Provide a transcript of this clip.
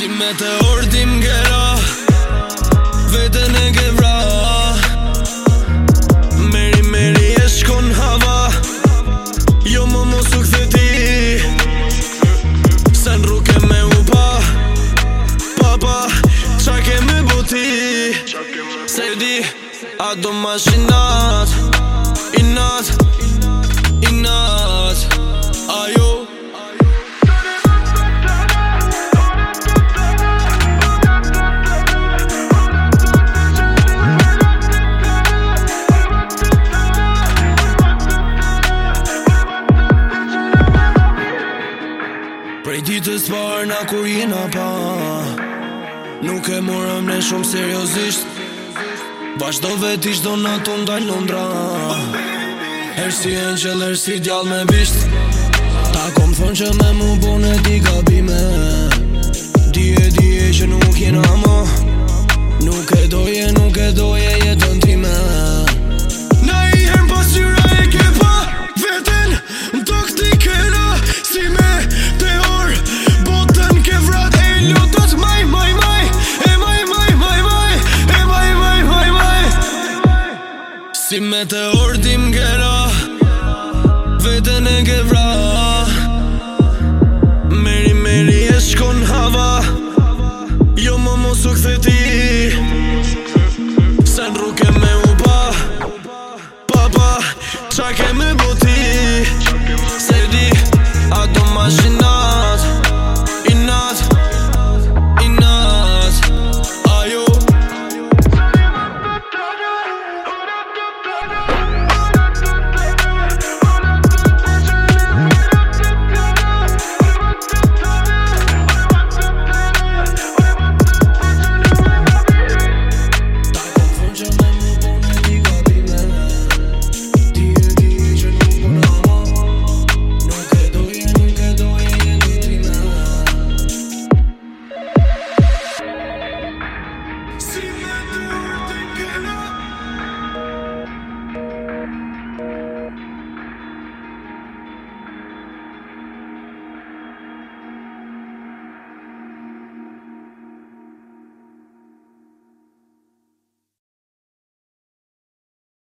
Si me të ordim gëra Vete në gëvra Meri meri e shkon hava Jo më më su këthe ti Se në rruke me u Papa, qa ke me buti Se di, a do ma shinat Inat, inat Prej ditës parë na kur jena pa Nuk e morëm ne shumë seriosisht Vashdo vet do në të ndaj lundra Herë si angel, herë si djall me bisht Ta kom thonë që me mu bone di gabime Di e di e që nuk jena me të ordim gëra Vete e gëvra Meri meri e shkon hava Jo më mos u këthe ti Se në rruke me u pa Pa pa Qa ke me bu